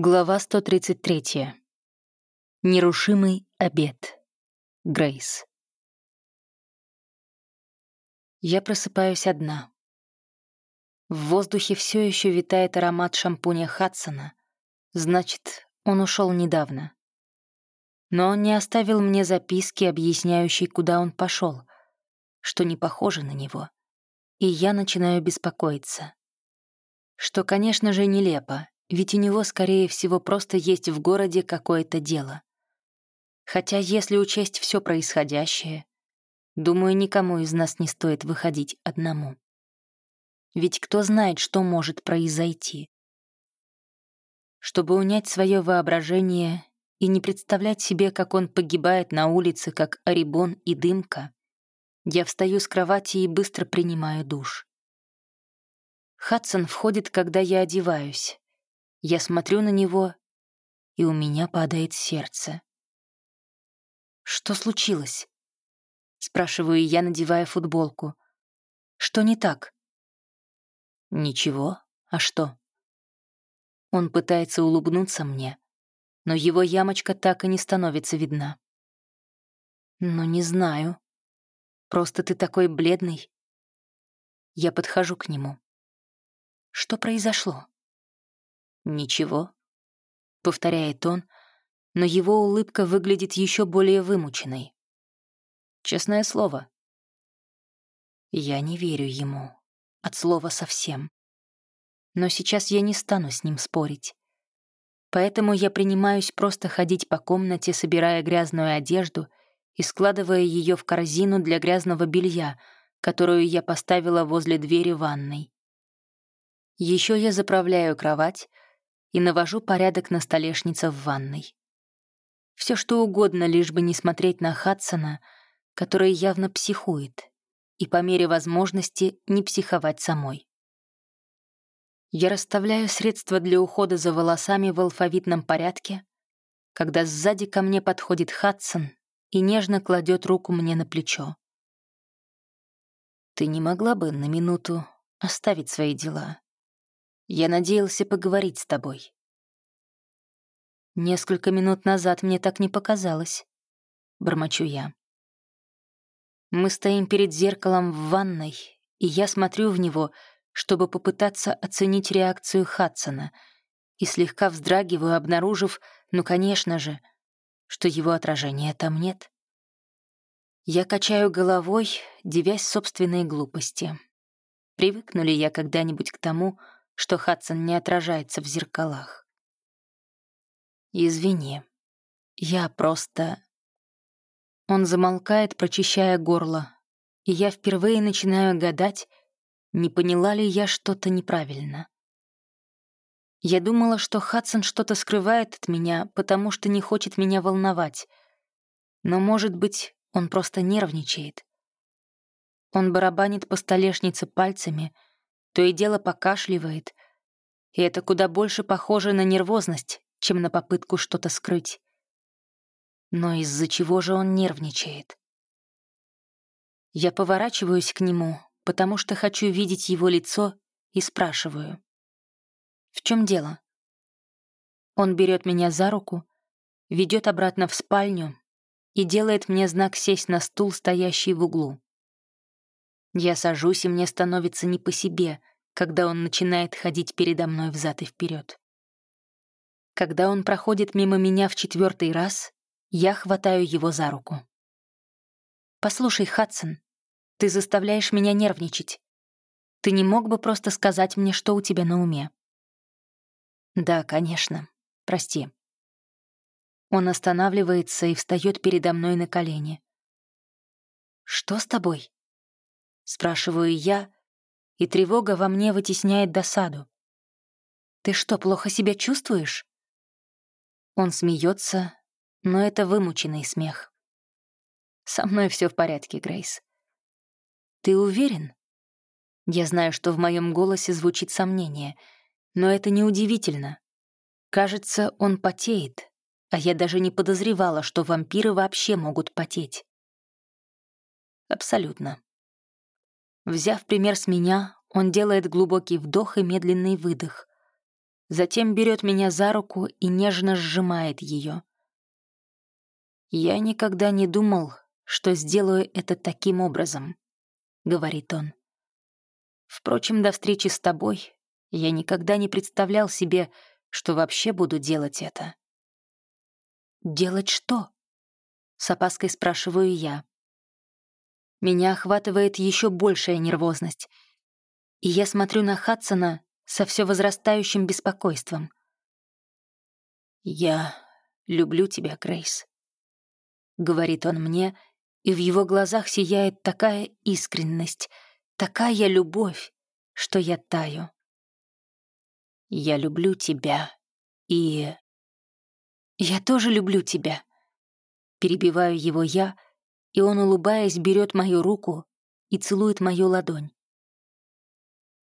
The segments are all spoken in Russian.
Глава 133. Нерушимый обед. Грейс. Я просыпаюсь одна. В воздухе все еще витает аромат шампуня Хадсона. Значит, он ушел недавно. Но он не оставил мне записки, объясняющей, куда он пошел, что не похоже на него. И я начинаю беспокоиться. Что, конечно же, нелепо, ведь у него, скорее всего, просто есть в городе какое-то дело. Хотя, если учесть все происходящее, думаю, никому из нас не стоит выходить одному. Ведь кто знает, что может произойти. Чтобы унять свое воображение и не представлять себе, как он погибает на улице, как Арибон и Дымка, я встаю с кровати и быстро принимаю душ. Хадсон входит, когда я одеваюсь, я смотрю на него, и у меня падает сердце. «Что случилось?» — спрашиваю я, надевая футболку. «Что не так?» «Ничего. А что?» Он пытается улыбнуться мне, но его ямочка так и не становится видна. «Ну, не знаю. Просто ты такой бледный». Я подхожу к нему. «Что произошло?» «Ничего», — повторяет он, но его улыбка выглядит еще более вымученной. Честное слово. Я не верю ему. От слова совсем. Но сейчас я не стану с ним спорить. Поэтому я принимаюсь просто ходить по комнате, собирая грязную одежду и складывая ее в корзину для грязного белья, которую я поставила возле двери ванной. Еще я заправляю кровать, и навожу порядок на столешнице в ванной. Все что угодно, лишь бы не смотреть на Хадсона, который явно психует, и по мере возможности не психовать самой. Я расставляю средства для ухода за волосами в алфавитном порядке, когда сзади ко мне подходит Хадсон и нежно кладет руку мне на плечо. «Ты не могла бы на минуту оставить свои дела я надеялся поговорить с тобой. Несколько минут назад мне так не показалось. Бормочу я. Мы стоим перед зеркалом в ванной, и я смотрю в него, чтобы попытаться оценить реакцию Хадсона, и слегка вздрагиваю, обнаружив, ну, конечно же, что его отражения там нет. Я качаю головой, девясь собственной глупости. Привыкну ли я когда-нибудь к тому, что Хадсон не отражается в зеркалах. «Извини, я просто...» Он замолкает, прочищая горло, и я впервые начинаю гадать, не поняла ли я что-то неправильно. Я думала, что Хадсон что-то скрывает от меня, потому что не хочет меня волновать. Но, может быть, он просто нервничает. Он барабанит по столешнице пальцами — то и дело покашливает, и это куда больше похоже на нервозность, чем на попытку что-то скрыть. Но из-за чего же он нервничает? Я поворачиваюсь к нему, потому что хочу видеть его лицо, и спрашиваю. «В чем дело?» Он берет меня за руку, ведет обратно в спальню и делает мне знак сесть на стул, стоящий в углу. Я сажусь, и мне становится не по себе, когда он начинает ходить передо мной взад и вперед. Когда он проходит мимо меня в четвертый раз, я хватаю его за руку. «Послушай, Хадсон, ты заставляешь меня нервничать. Ты не мог бы просто сказать мне, что у тебя на уме?» «Да, конечно. Прости». Он останавливается и встает передо мной на колени. «Что с тобой?» Спрашиваю я, и тревога во мне вытесняет досаду. «Ты что, плохо себя чувствуешь?» Он смеется, но это вымученный смех. «Со мной все в порядке, Грейс». «Ты уверен?» Я знаю, что в моем голосе звучит сомнение, но это неудивительно. Кажется, он потеет, а я даже не подозревала, что вампиры вообще могут потеть. Абсолютно. Взяв пример с меня, он делает глубокий вдох и медленный выдох. затем берет меня за руку и нежно сжимает ее. «Я никогда не думал, что сделаю это таким образом», — говорит он. «Впрочем, до встречи с тобой я никогда не представлял себе, что вообще буду делать это». «Делать что?» — с опаской спрашиваю я. Меня охватывает еще большая нервозность, и я смотрю на Хадсона со все возрастающим беспокойством. «Я люблю тебя, Грейс», — говорит он мне, и в его глазах сияет такая искренность, такая любовь, что я таю. «Я люблю тебя, и...» «Я тоже люблю тебя», — перебиваю его я, и он, улыбаясь, берет мою руку и целует мою ладонь.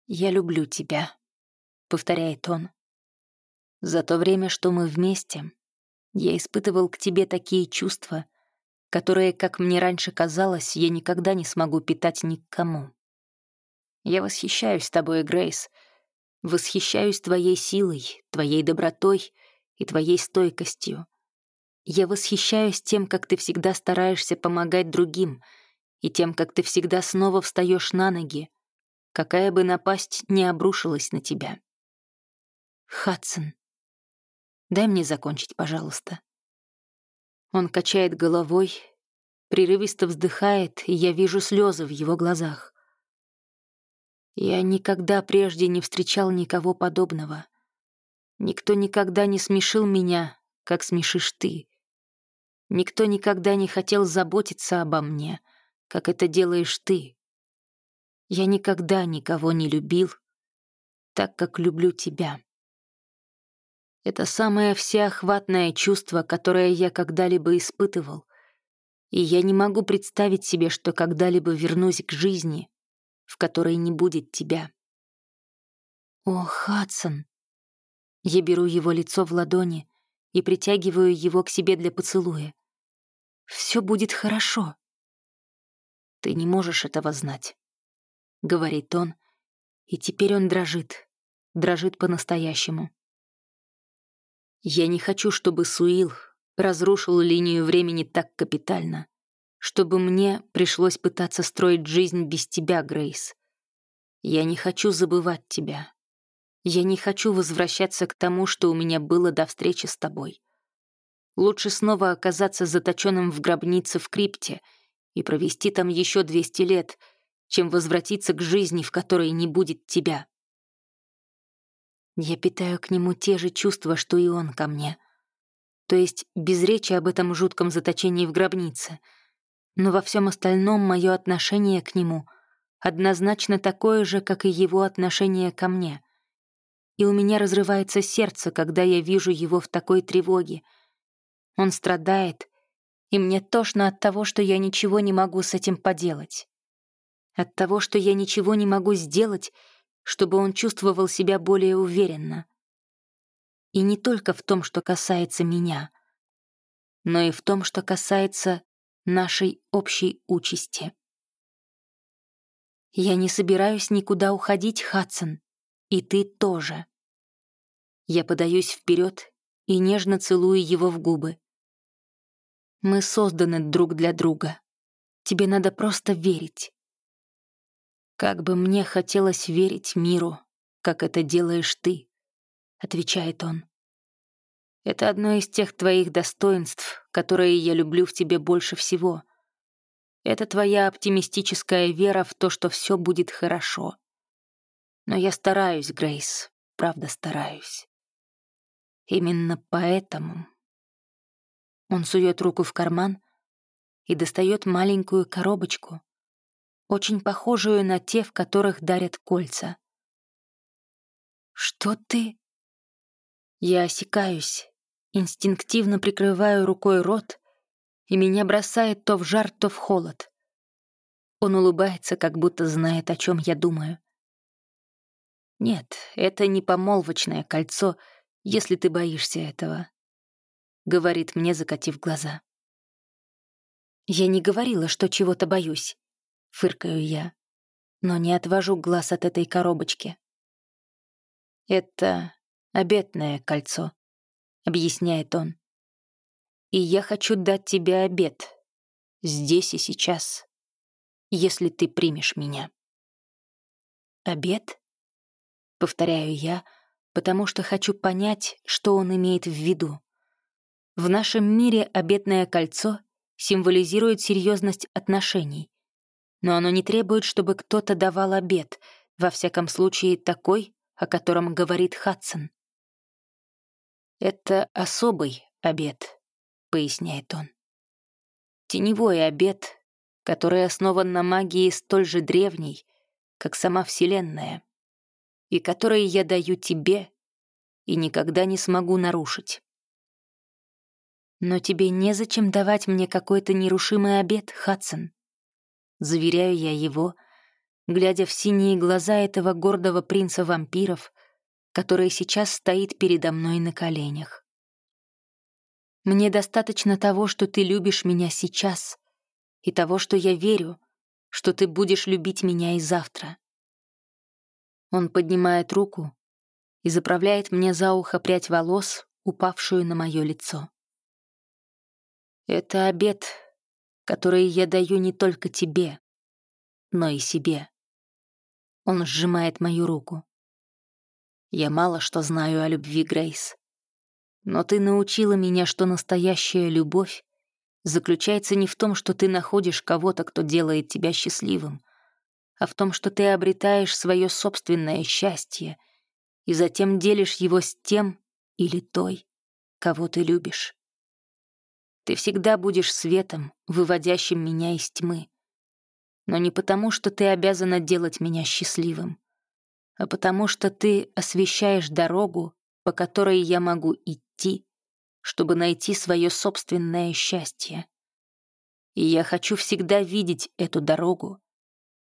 «Я люблю тебя», повторяет он. За то время, что мы вместе, я испытывал к тебе такие чувства, которые, как мне раньше казалось, я никогда не смогу питать никому. Я восхищаюсь тобой, Грейс, восхищаюсь твоей силой, твоей добротой и твоей стойкостью. Я восхищаюсь тем, как ты всегда стараешься помогать другим, и тем, как ты всегда снова встаешь на ноги, какая бы напасть не обрушилась на тебя. Хадсон, дай мне закончить, пожалуйста. Он качает головой, прерывисто вздыхает, и я вижу слезы в его глазах. Я никогда прежде не встречал никого подобного. Никто никогда не смешил меня, как смешишь ты. Никто никогда не хотел заботиться обо мне, как это делаешь ты. Я никогда никого не любил, так как люблю тебя. Это самое всеохватное чувство, которое я когда-либо испытывал. И я не могу представить себе, что когда-либо вернусь к жизни, в которой не будет тебя. О, Хадсон! Я беру его лицо в ладони и притягиваю его к себе для поцелуя. Все будет хорошо. Ты не можешь этого знать, — говорит он, и теперь он дрожит, дрожит по-настоящему. Я не хочу, чтобы Суил разрушил линию времени так капитально, чтобы мне пришлось пытаться строить жизнь без тебя, Грейс. Я не хочу забывать тебя. Я не хочу возвращаться к тому, что у меня было до встречи с тобой. Лучше снова оказаться заточенным в гробнице в крипте и провести там еще 200 лет, чем возвратиться к жизни, в которой не будет тебя. Я питаю к нему те же чувства, что и он ко мне. То есть без речи об этом жутком заточении в гробнице. Но во всем остальном мое отношение к нему однозначно такое же, как и его отношение ко мне. И у меня разрывается сердце, когда я вижу его в такой тревоге. Он страдает, и мне тошно от того, что я ничего не могу с этим поделать. От того, что я ничего не могу сделать — чтобы он чувствовал себя более уверенно. И не только в том, что касается меня, но и в том, что касается нашей общей участи. Я не собираюсь никуда уходить, Хадсон, и ты тоже. Я подаюсь вперед и нежно целую его в губы. Мы созданы друг для друга. Тебе надо просто верить. «Как бы мне хотелось верить миру, как это делаешь ты», — отвечает он. «Это одно из тех твоих достоинств, которые я люблю в тебе больше всего. Это твоя оптимистическая вера в то, что все будет хорошо. Но я стараюсь, Грейс, правда стараюсь. Именно поэтому...» Он сует руку в карман и достает маленькую коробочку, очень похожую на те, в которых дарят кольца. «Что ты?» Я осекаюсь, инстинктивно прикрываю рукой рот, и меня бросает то в жар, то в холод. Он улыбается, как будто знает, о чем я думаю. «Нет, это не помолвочное кольцо, если ты боишься этого», — говорит мне, закатив глаза. Я не говорила, что чего-то боюсь фыркаю я, но не отвожу глаз от этой коробочки. Это «Обетное кольцо», — объясняет он. «И я хочу дать тебе обет, здесь и сейчас, если ты примешь меня». «Обет?» — повторяю я, потому что хочу понять, что он имеет в виду. В нашем мире обетное кольцо символизирует серьезность отношений, но оно не требует, чтобы кто-то давал обет, во всяком случае такой, о котором говорит Хадсон. «Это особый обет», — поясняет он. «Теневой обет, который основан на магии столь же древней, как сама Вселенная, и который я даю тебе и никогда не смогу нарушить. Но тебе незачем давать мне какой-то нерушимый обет, Хадсон. Заверяю я его, глядя в синие глаза этого гордого принца вампиров, который сейчас стоит передо мной на коленях. Мне достаточно того, что ты любишь меня сейчас, и того, что я верю, что ты будешь любить меня и завтра. Он поднимает руку и заправляет мне за ухо прядь волос, упавшую на мое лицо. Это обед, который я даю не только тебе, но и себе. Он сжимает мою руку. Я мало что знаю о любви, Грейс. Но ты научила меня, что настоящая любовь заключается не в том, что ты находишь кого-то, кто делает тебя счастливым, а в том, что ты обретаешь свое собственное счастье и затем делишь его с тем или той, кого ты любишь. Ты всегда будешь светом, выводящим меня из тьмы. Но не потому, что ты обязана делать меня счастливым, а потому что ты освещаешь дорогу, по которой я могу идти, чтобы найти свое собственное счастье. И я хочу всегда видеть эту дорогу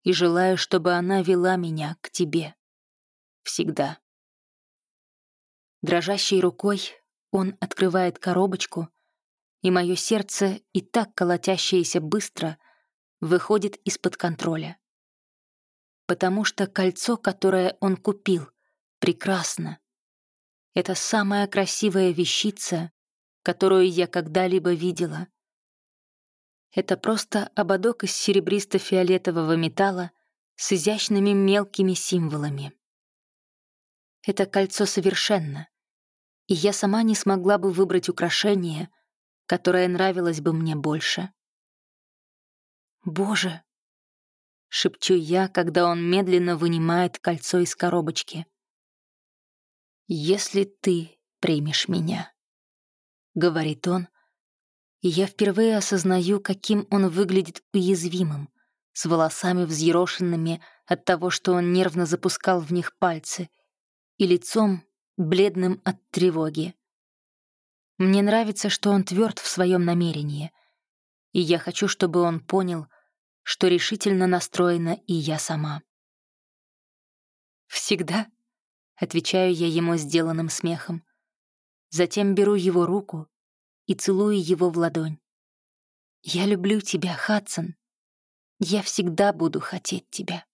и желаю, чтобы она вела меня к тебе. Всегда. Дрожащей рукой он открывает коробочку, и мое сердце, и так колотящееся быстро, выходит из-под контроля. Потому что кольцо, которое он купил, прекрасно. Это самая красивая вещица, которую я когда-либо видела. Это просто ободок из серебристо-фиолетового металла с изящными мелкими символами. Это кольцо совершенно, и я сама не смогла бы выбрать украшение — которая нравилась бы мне больше. «Боже!» — шепчу я, когда он медленно вынимает кольцо из коробочки. «Если ты примешь меня», — говорит он, и я впервые осознаю, каким он выглядит уязвимым, с волосами взъерошенными от того, что он нервно запускал в них пальцы, и лицом, бледным от тревоги. Мне нравится, что он тверд в своем намерении, и я хочу, чтобы он понял, что решительно настроена и я сама. «Всегда?» — отвечаю я ему сделанным смехом. Затем беру его руку и целую его в ладонь. «Я люблю тебя, Хадсон. Я всегда буду хотеть тебя».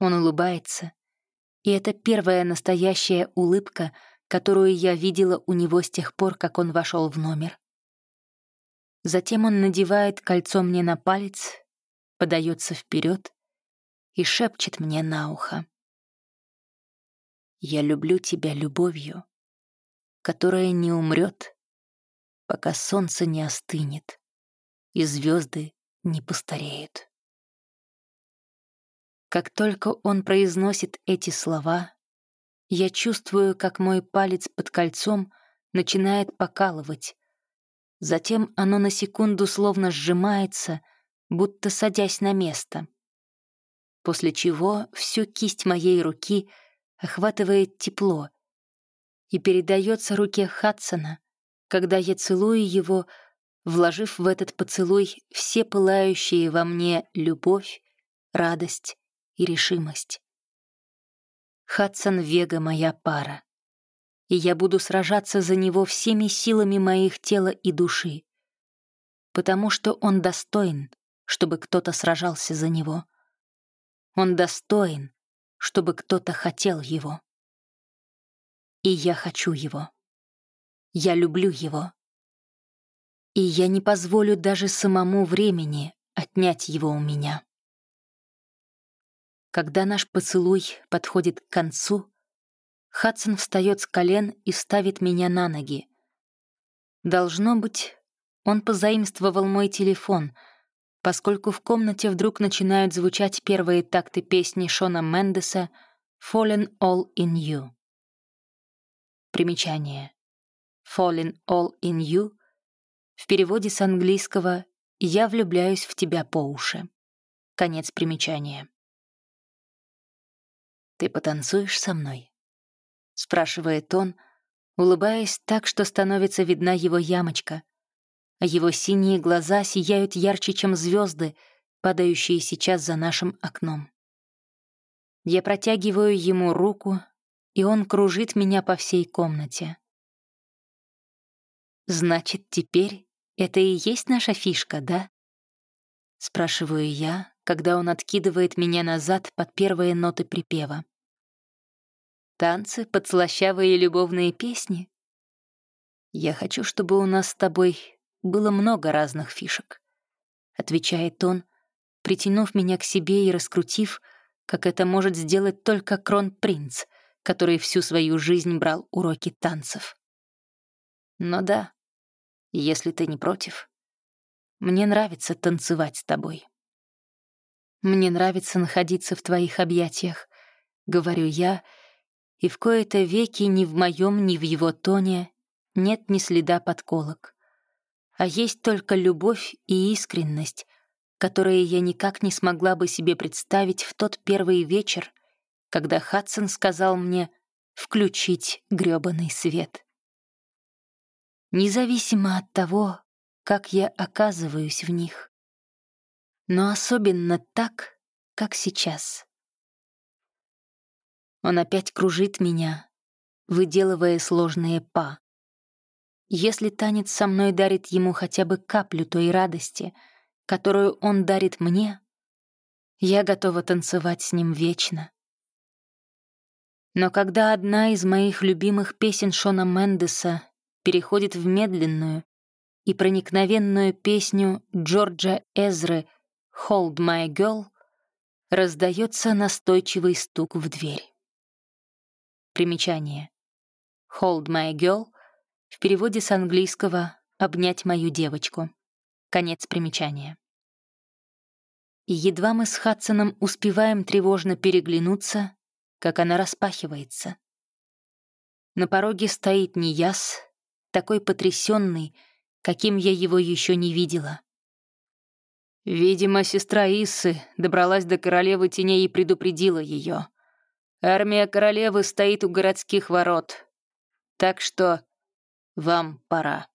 Он улыбается, и это первая настоящая улыбка — которую я видела у него с тех пор, как он вошел в номер. Затем он надевает кольцо мне на палец, подается вперед и шепчет мне на ухо. «Я люблю тебя любовью, которая не умрет, пока солнце не остынет и звезды не постареют». Как только он произносит эти слова, я чувствую, как мой палец под кольцом начинает покалывать. Затем оно на секунду словно сжимается, будто садясь на место. После чего всю кисть моей руки охватывает тепло и передается руке Хадсона, когда я целую его, вложив в этот поцелуй все пылающие во мне любовь, радость и решимость. Хадсон Вега моя пара. И я буду сражаться за него всеми силами моих тела и души, потому что он достоин, чтобы кто-то сражался за него. Он достоин, чтобы кто-то хотел его. И я хочу его. Я люблю его. И я не позволю даже самому времени отнять его у меня. Когда наш поцелуй подходит к концу, Хадсон встает с колен и ставит меня на ноги. Должно быть, он позаимствовал мой телефон, поскольку в комнате вдруг начинают звучать первые такты песни Шона Мендеса «Fallen All in You». Примечание. «Fallen All in You» в переводе с английского «Я влюбляюсь в тебя по уши». Конец примечания. «Ты потанцуешь со мной?» — спрашивает он, улыбаясь так, что становится видна его ямочка, его синие глаза сияют ярче, чем звезды, падающие сейчас за нашим окном. Я протягиваю ему руку, и он кружит меня по всей комнате. «Значит, теперь это и есть наша фишка, да?» Спрашиваю я, когда он откидывает меня назад под первые ноты припева. Танцы под слащавые любовные песни? Я хочу, чтобы у нас с тобой было много разных фишек, отвечает он, притянув меня к себе и раскрутив, как это может сделать только кронпринц, который всю свою жизнь брал уроки танцев. Но да, если ты не против, мне нравится танцевать с тобой. Мне нравится находиться в твоих объятиях, говорю я, и в кои-то веки ни в моем, ни в его тоне нет ни следа подколок. А есть только любовь и искренность, которые я никак не смогла бы себе представить в тот первый вечер, когда Хадсон сказал мне включить грёбаный свет. Независимо от того, как я оказываюсь в них. Но особенно так, как сейчас. Он опять кружит меня, выделывая сложные па. Если танец со мной дарит ему хотя бы каплю той радости, которую он дарит мне, я готова танцевать с ним вечно. Но когда одна из моих любимых песен Шона Мендеса переходит в медленную и проникновенную песню Джорджа Эзры «Hold my girl», раздается настойчивый стук в дверь. Примечание. «Hold my girl» в переводе с английского «обнять мою девочку». Конец примечания. И едва мы с Хадсоном успеваем тревожно переглянуться, как она распахивается. На пороге стоит Нияс, такой потрясенный, каким я его еще не видела. Видимо, сестра Иссы добралась до королевы теней и предупредила ее. Армия королевы стоит у городских ворот. Так что вам пора.